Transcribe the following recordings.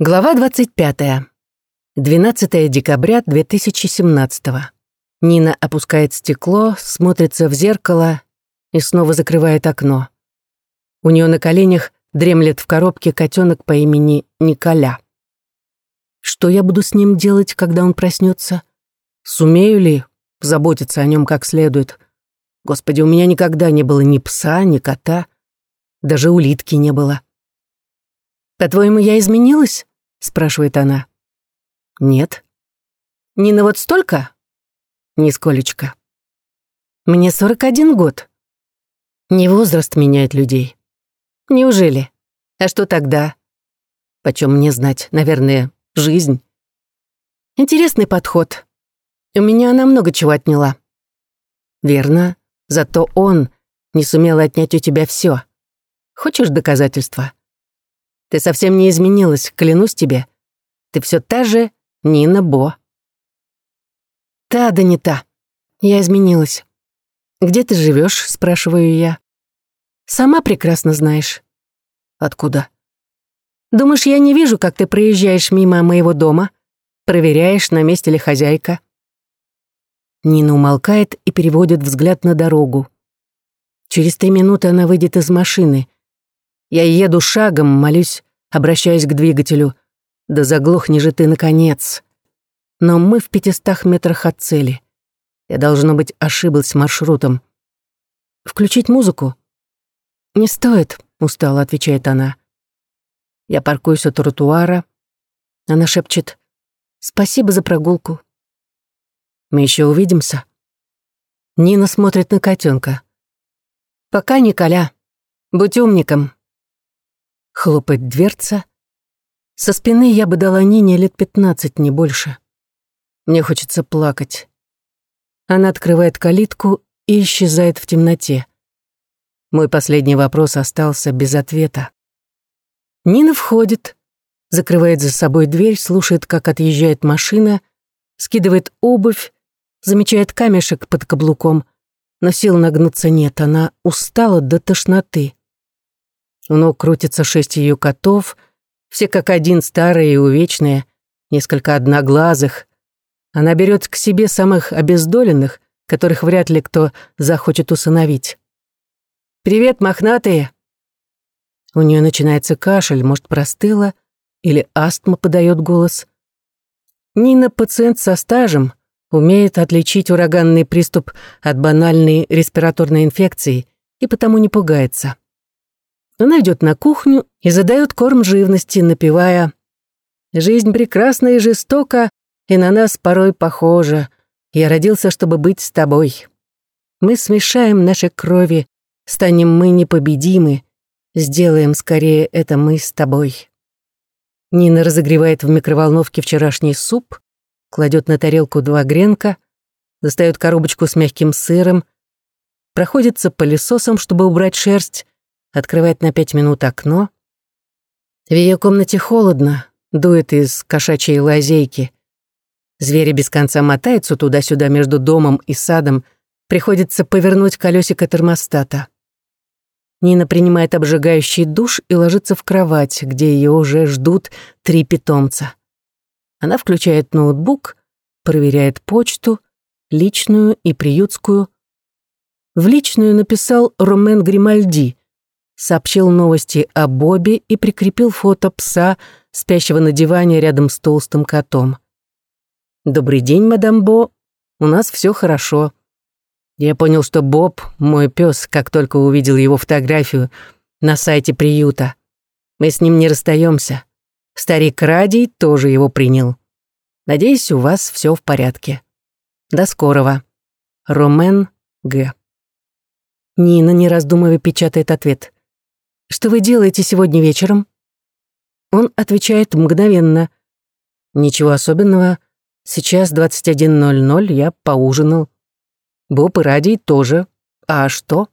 Глава 25. 12 декабря 2017. Нина опускает стекло, смотрится в зеркало и снова закрывает окно. У нее на коленях дремлет в коробке котенок по имени Николя. Что я буду с ним делать, когда он проснется? Сумею ли заботиться о нем как следует? Господи, у меня никогда не было ни пса, ни кота, даже улитки не было. «По-твоему, я изменилась?» — спрашивает она. «Нет». «Нина вот столько?» «Нисколечко». «Мне 41 год». Не возраст меняет людей. «Неужели? А что тогда?» «Почем мне знать? Наверное, жизнь». «Интересный подход. У меня она много чего отняла». «Верно. Зато он не сумел отнять у тебя все. Хочешь доказательства?» Ты совсем не изменилась, клянусь тебе. Ты все та же Нина Бо. Та да не та. Я изменилась. Где ты живешь? спрашиваю я. Сама прекрасно знаешь. Откуда? Думаешь, я не вижу, как ты проезжаешь мимо моего дома? Проверяешь, на месте ли хозяйка? Нина умолкает и переводит взгляд на дорогу. Через три минуты она выйдет из машины. Я еду шагом, молюсь, обращаясь к двигателю. «Да заглохни же ты, наконец!» Но мы в пятистах метрах от цели. Я, должно быть, ошиблась маршрутом. «Включить музыку?» «Не стоит», — устало отвечает она. Я паркуюсь у тротуара. Она шепчет «Спасибо за прогулку». «Мы еще увидимся?» Нина смотрит на котенка. «Пока, Николя. Будь умником». Хлопает дверца. Со спины я бы дала Нине лет пятнадцать, не больше. Мне хочется плакать. Она открывает калитку и исчезает в темноте. Мой последний вопрос остался без ответа. Нина входит, закрывает за собой дверь, слушает, как отъезжает машина, скидывает обувь, замечает камешек под каблуком, но сил нагнуться нет, она устала до тошноты. У ног крутится шесть ее котов, все как один старые и увечные, несколько одноглазых. Она берет к себе самых обездоленных, которых вряд ли кто захочет усыновить. «Привет, мохнатые!» У нее начинается кашель, может, простыла, или астма подает голос. Нина пациент со стажем, умеет отличить ураганный приступ от банальной респираторной инфекции и потому не пугается. Она идет на кухню и задает корм живности, напевая «Жизнь прекрасна и жестока, и на нас порой похожа. Я родился, чтобы быть с тобой. Мы смешаем наши крови, станем мы непобедимы, сделаем скорее это мы с тобой». Нина разогревает в микроволновке вчерашний суп, кладет на тарелку два гренка, достает коробочку с мягким сыром, проходится пылесосом, чтобы убрать шерсть, открывает на пять минут окно. В ее комнате холодно, дует из кошачьей лазейки. Звери без конца мотаются туда-сюда между домом и садом, приходится повернуть колесико термостата. Нина принимает обжигающий душ и ложится в кровать, где ее уже ждут три питомца. Она включает ноутбук, проверяет почту, личную и приютскую. В личную написал Ромен Гримальди, сообщил новости о Бобе и прикрепил фото пса, спящего на диване рядом с толстым котом. «Добрый день, мадам Бо. У нас все хорошо». Я понял, что Боб — мой пес, как только увидел его фотографию на сайте приюта. Мы с ним не расстаемся. Старик Радий тоже его принял. Надеюсь, у вас все в порядке. До скорого. Ромен Г. Нина, не раздумывая, печатает ответ. Что вы делаете сегодня вечером?» Он отвечает мгновенно. «Ничего особенного. Сейчас 21.00, я поужинал. Боб и Радий тоже. А что?»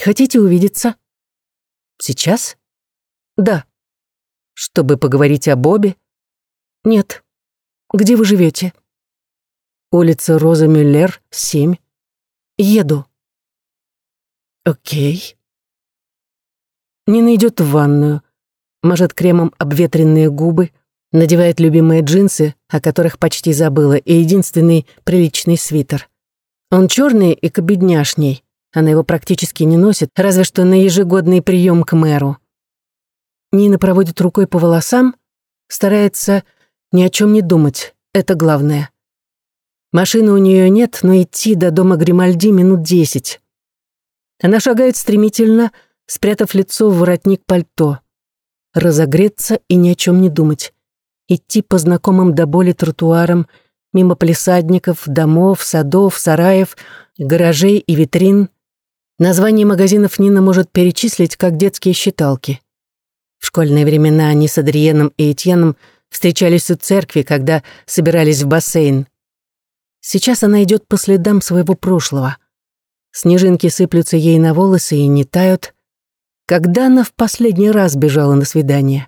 «Хотите увидеться?» «Сейчас?» «Да». «Чтобы поговорить о Бобе?» «Нет». «Где вы живете?» «Улица Роза Мюллер, 7. Еду». «Окей». Нина идет в ванную. мажет кремом обветренные губы, надевает любимые джинсы, о которых почти забыла, и единственный приличный свитер. Он черный и кобедняшний. Она его практически не носит, разве что на ежегодный прием к мэру. Нина проводит рукой по волосам, старается ни о чем не думать, это главное. Машины у нее нет, но идти до дома Гримальди минут десять. Она шагает стремительно, спрятав лицо в воротник пальто. Разогреться и ни о чем не думать. Идти по знакомым до боли тротуарам, мимо палисадников, домов, садов, сараев, гаражей и витрин. Название магазинов Нина может перечислить, как детские считалки. В школьные времена они с Адриеном и Этьеном встречались у церкви, когда собирались в бассейн. Сейчас она идет по следам своего прошлого. Снежинки сыплются ей на волосы и не тают. Когда она в последний раз бежала на свидание?